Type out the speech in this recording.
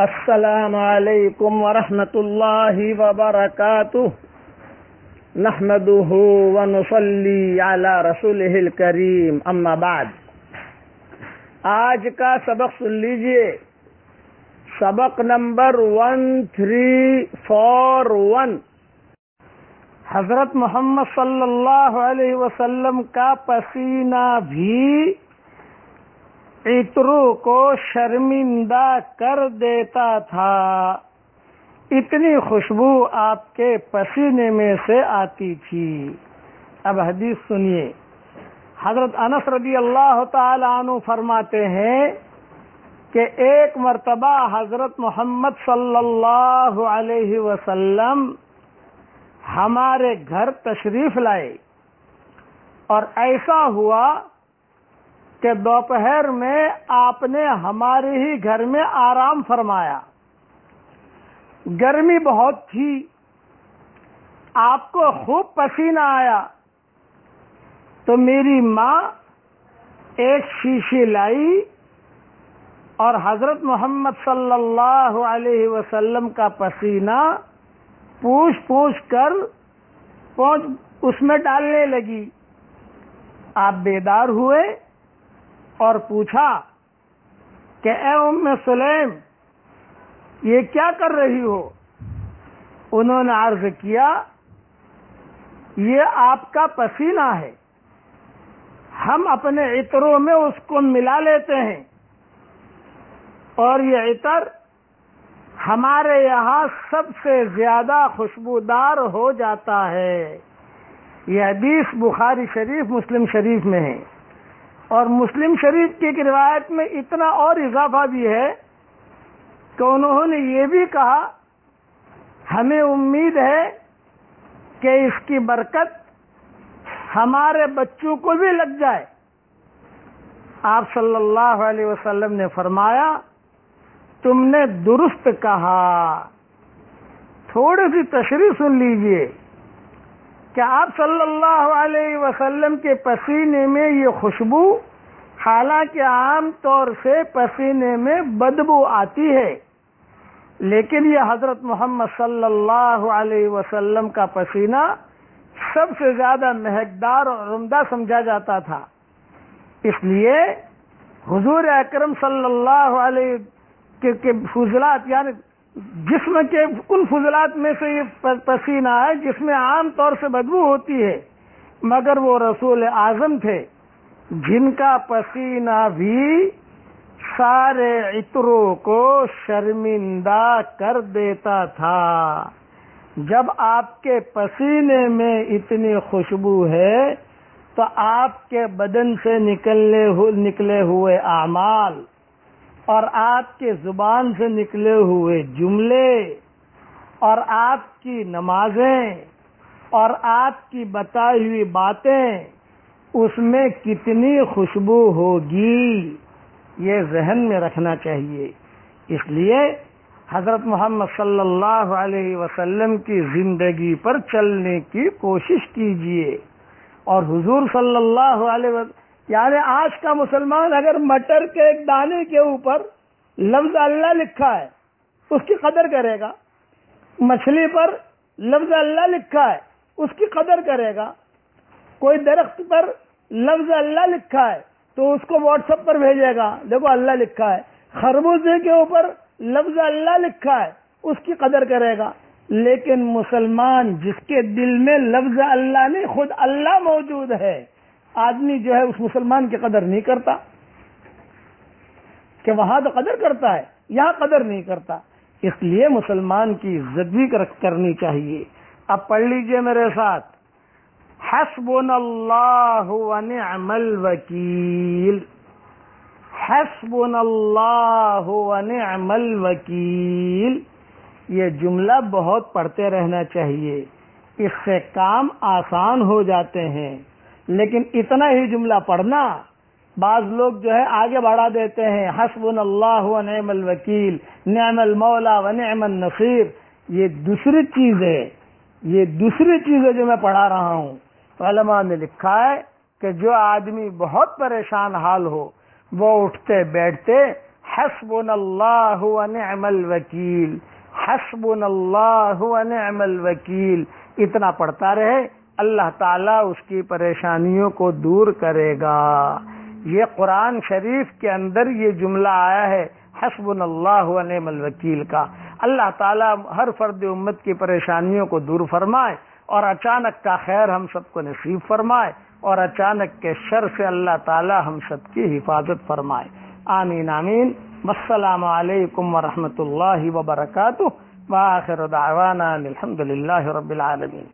السلام علیکم ورحمۃ اللہ وبرکاتہ نحمده ونصلي على رسوله الكريم. اما بعد، آج کا سبق سن لیجیے. سبق number one three four one حضرت محمد صلی اللہ علیہ وسلم کا پسینہ بھی عطروں کو شرمندہ کر دیتا تھا۔ اتنی خوشبو آپ کے پسینے میں سے آتی تھی۔ اب حدیث سنیے۔ حضرت انس رضی اللہ تعالی عنہ فرماتے ہیں کہ ایک مرتبہ حضرت محمد صلی اللہ علیہ وسلم ہمارے گھر تشریف لائے اور ایسا ہوا کہ دوپہر میں آپ نے ہمارے ہی گھر میں آرام فرمایا۔ گرمی بہت تھی۔ آپ کو خوب پسینہ آیا۔ تو میری ماں ایک شیشی لائی اور حضرت محمد صلی اللہ علیہ وسلم کا پسینہ پوچھ پوچھ کر پہنچ اس میں ڈالنے لگی۔ آپ بیدار ہوئے۔ اور پوچھا کہ اے ام سلیم، یہ کیا کر رہی ہو؟ انہوں نے عرض کیا، یہ آپ کا پسینہ ہے۔ ہم اپنے عطروں میں اس کو ملا لیتے ہیں۔ اور یہ عطر ہمارے یہاں سب سے زیادہ خوشبودار ہو جاتا ہے۔ یہ حدیث بخاری شریف، مسلم شریف میں ہے۔ اور مسلم شریف کی ایک روایت میں اتنا اور اضافہ بھی ہے کہ انہوں نے یہ بھی کہا، ہمیں امید ہے کہ اس کی برکت ہمارے بچوں کو بھی لگ جائے۔ آپ صلی اللہ علیہ وسلم نے فرمایا، تم نے درست کہا۔ تھوڑی سی تشریح سن لیجیے۔ کہ آپ صلی اللہ علیہ وسلم کے پسینے میں یہ خوشبو حالانکہ عام طور سے پسینے میں بدبو آتی ہے، لیکن یہ حضرت محمد صلی اللہ علیہ وسلم کا پسینہ سب سے زیادہ مہکدار اور عمدہ سمجھا جاتا تھا۔ اس لیے حضور اکرم صلی اللہ علیہ کے فضلات یعنی جسم کے ان فضلات میں سے یہ پسینہ ہے جس میں عام طور سے بدبو ہوتی ہے۔ مگر وہ رسول اعظم تھے۔ جن کا پسینہ بھی سارے عطروں کو شرمندہ کر دیتا تھا۔ جب آپ کے پسینے میں اتنی خوشبو ہے تو آپ کے بدن سے نکلنے نکلے ہوئے اعمال اور آپ کے زبان سے نکلے ہوئے جملے اور آپ کی نمازیں اور آپ کی بتائی ہوئی باتیں، اس میں کتنی خوشبو ہوگی؟ یہ ذہن میں رکھنا چاہیے۔ اس لیے حضرت محمد صلی اللہ علیہ وسلم کی زندگی پر چلنے کی کوشش کیجیے اور حضور صلی اللہ علیہ وسلم یعنی آج کا مسلمان اگر مٹر کے ایک دانے کے اوپر لفظ اللہ لکھا ہے، اس کی قدر کرے گا۔ مچھلی پر لفظ اللہ لکھا ہے، اس کی قدر کرے گا۔ کوئی درخت پر لفظ اللہ لکھا ہے، تو اس کو واٹس ایپ پر بھیجے گا، دیکھو اللہ لکھا ہے۔ خربوزے کے اوپر لفظ اللہ لکھا ہے، اس کی قدر کرے گا۔ لیکن مسلمان جس کے دل میں لفظ اللہ نہیں، خود اللہ موجود ہے۔ آدمی جو ہے اس مسلمان کی قدر نہیں کرتا کہ وہاں تو قدر کرتا ہے، یہاں قدر نہیں کرتا۔ اس لیے مسلمان کی عزت بھی کرنی چاہیے۔ اب پڑھ لیجیے میرے ساتھ۔ حسب اللہ ونعم الوکیل۔ حسب اللہ ونعم الوکیل۔ یہ جملہ بہت پڑھتے رہنا چاہیے۔ اس سے کام آسان ہو جاتے ہیں۔ لیکن اتنا ہی جملہ پڑھنا بعض لوگ جو ہے آگے بڑھا دیتے ہیں حسب اللہ و نعم الوکیل، نعم المولا و نعم النصیر۔ یہ دوسری چیز ہے، یہ دوسری چیز ہے جو میں پڑھا رہا ہوں۔ علماء نے لکھا ہے کہ جو آدمی بہت پریشان حال ہو، وہ اٹھتے بیٹھتے حسب اللہ ونعم الوکیل حسب اللہ ونعم الوکیل۔ اتنا پڑھتا رہے اللہ تعالیٰ اس کی پریشانیوں کو دور کرے گا۔ یہ قرآن شریف کے اندر یہ جملہ آیا ہے حسب اللہ ونعم الوکیل کا۔ اللہ تعالیٰ ہر فرد امت کی پریشانیوں کو دور فرمائے اور اچانک کا خیر ہم سب کو نصیب فرمائے اور اچانک کے شر سے اللہ تعالیٰ ہم سب کی حفاظت فرمائے۔ آمین آمین۔ السلام علیکم ورحمۃ اللہ وبرکاتہ۔ وآخر دعوانا الحمد للہ رب العالمین۔